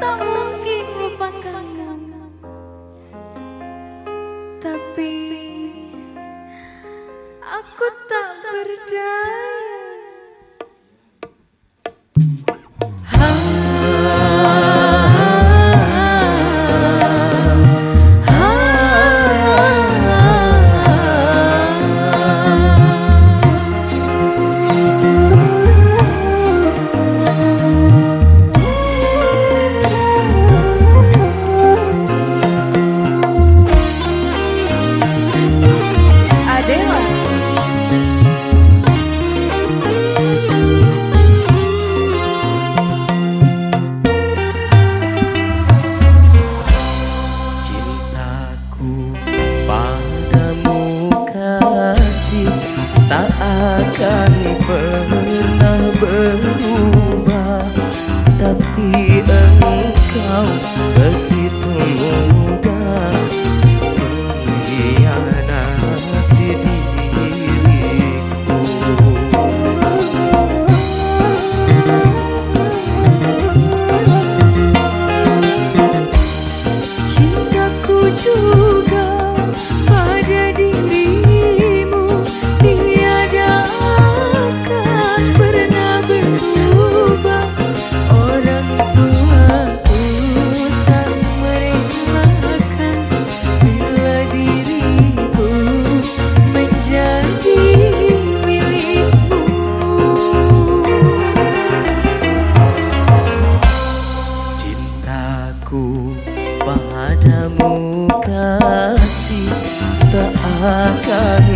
但我 tak akan pernah berubah tapi engkau begitu mudah. akan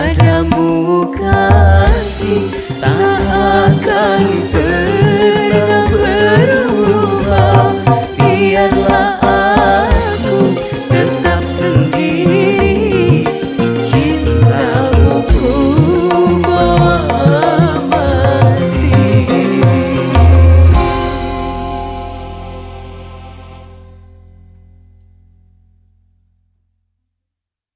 padamu kasih tak akan